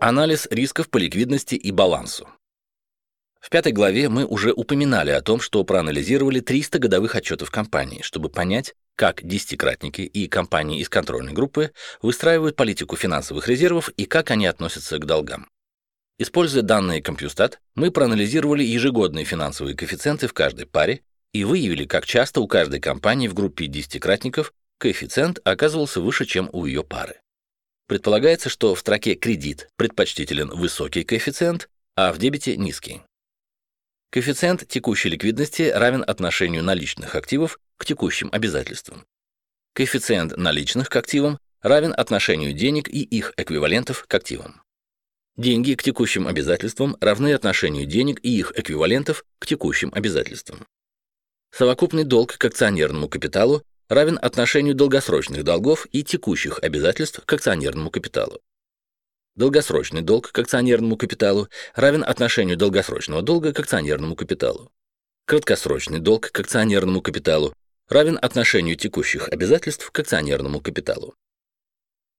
Анализ рисков по ликвидности и балансу. В пятой главе мы уже упоминали о том, что проанализировали 300 годовых отчетов компании, чтобы понять, как десятикратники и компании из контрольной группы выстраивают политику финансовых резервов и как они относятся к долгам. Используя данные Compustat, мы проанализировали ежегодные финансовые коэффициенты в каждой паре и выявили, как часто у каждой компании в группе десятикратников коэффициент оказывался выше, чем у ее пары. Предполагается, что в строке «кредит» предпочтителен высокий коэффициент, а в дебете – низкий. Коэффициент текущей ликвидности равен отношению наличных активов к текущим обязательствам. Коэффициент наличных к активам равен отношению денег и их эквивалентов к активам. Деньги к текущим обязательствам равны отношению денег и их эквивалентов к текущим обязательствам. Совокупный долг к акционерному капиталу равен отношению долгосрочных долгов и текущих обязательств к акционерному капиталу. Долгосрочный долг к акционерному капиталу равен отношению долгосрочного долга к акционерному капиталу. Краткосрочный долг к акционерному капиталу равен отношению текущих обязательств к акционерному капиталу.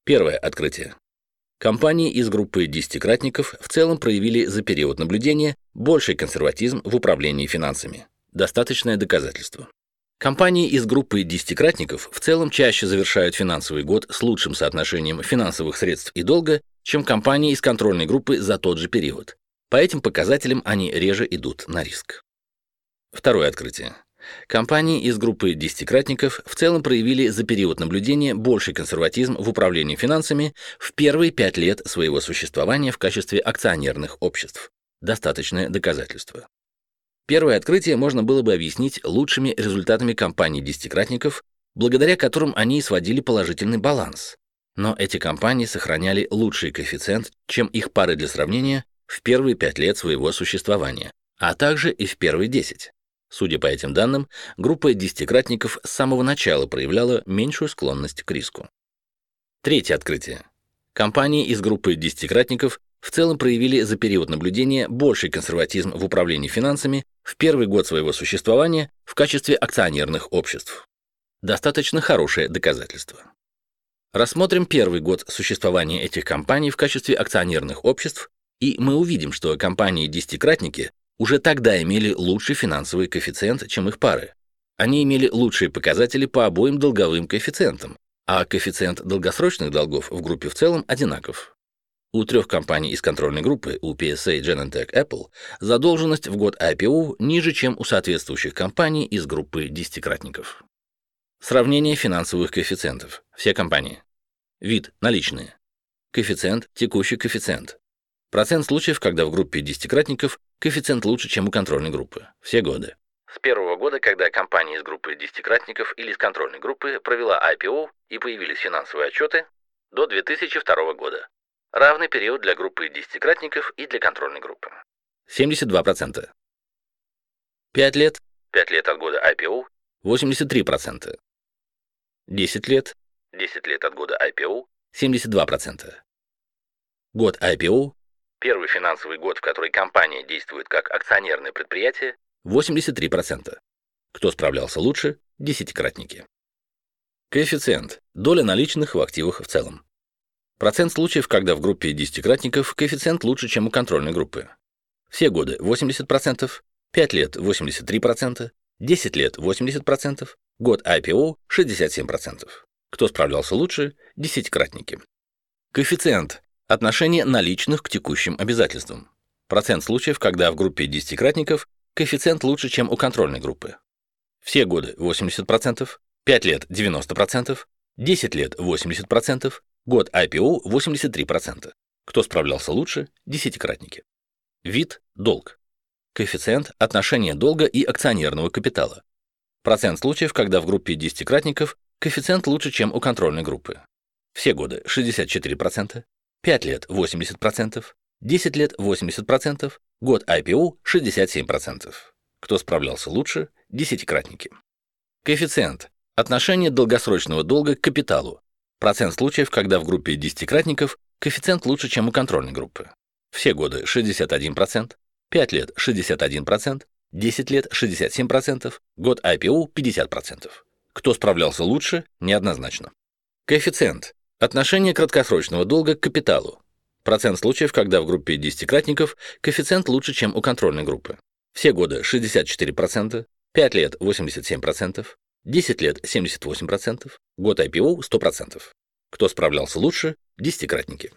Первое открытие. Компании из группы десятикратников в целом проявили за период наблюдения больший консерватизм в управлении финансами. Достаточное доказательство. Компании из группы десятикратников в целом чаще завершают финансовый год с лучшим соотношением финансовых средств и долга, чем компании из контрольной группы за тот же период. По этим показателям они реже идут на риск. Второе открытие. Компании из группы десятикратников в целом проявили за период наблюдения больший консерватизм в управлении финансами в первые пять лет своего существования в качестве акционерных обществ. Достаточное доказательство. Первое открытие можно было бы объяснить лучшими результатами компаний десятикратников, благодаря которым они сводили положительный баланс. Но эти компании сохраняли лучший коэффициент, чем их пары для сравнения в первые пять лет своего существования, а также и в первые 10. Судя по этим данным, группа десятикратников с самого начала проявляла меньшую склонность к риску. Третье открытие. Компании из группы десятикратников в целом проявили за период наблюдения больший консерватизм в управлении финансами в первый год своего существования в качестве акционерных обществ. Достаточно хорошее доказательство. Рассмотрим первый год существования этих компаний в качестве акционерных обществ, и мы увидим, что компании-десятикратники уже тогда имели лучший финансовый коэффициент, чем их пары. Они имели лучшие показатели по обоим долговым коэффициентам, а коэффициент долгосрочных долгов в группе в целом одинаков. У трех компаний из контрольной группы, у PSA, Genentech, Apple, задолженность в год IPO ниже, чем у соответствующих компаний из группы десятикратников. Сравнение финансовых коэффициентов. Все компании. Вид – наличные. Коэффициент – текущий коэффициент. Процент случаев, когда в группе десятикратников коэффициент лучше, чем у контрольной группы. Все годы. С первого года, когда компания из группы десятикратников или из контрольной группы провела IPO и появились финансовые отчеты, до 2002 года. Равный период для группы десятикратников и для контрольной группы. 72%. 5 лет, 5 лет от года IPO, 83%. 10 лет, 10 лет от года IPO, 72%. Год IPO, первый финансовый год, в который компания действует как акционерное предприятие, 83%. Кто справлялся лучше? Десятикратники. Коэффициент. Доля наличных в активах в целом. Процент случаев, когда в группе десятикратников коэффициент лучше, чем у контрольной группы. Все годы 80%, 5 лет 83%, 10 лет 80%, год IPO 67%. Кто справлялся лучше? Десятикратники. Коэффициент. Отношение наличных к текущим обязательствам. Процент случаев, когда в группе десятикратников коэффициент лучше, чем у контрольной группы. Все годы 80%, 5 лет 90%, 10 лет 80%, Год IPO 83%. Кто справлялся лучше? Десятикратники. Вид – долг. Коэффициент – отношение долга и акционерного капитала. Процент случаев, когда в группе десятикратников коэффициент лучше, чем у контрольной группы. Все годы 64%, 5 лет 80%, 10 лет 80%, год IPO 67%. Кто справлялся лучше? Десятикратники. Коэффициент – отношение долгосрочного долга к капиталу, Процент случаев, когда в группе десятикратников коэффициент лучше, чем у контрольной группы. Все годы 61%, 5 лет 61%, 10 лет 67%, год IPO 50%. Кто справлялся лучше, неоднозначно. Коэффициент. Отношение краткосрочного долга к капиталу. Процент случаев, когда в группе десятикратников коэффициент лучше, чем у контрольной группы. Все годы 64%, 5 лет 87%, 10 лет 78%, год IPO 100%. Кто справлялся лучше? Десятикратники.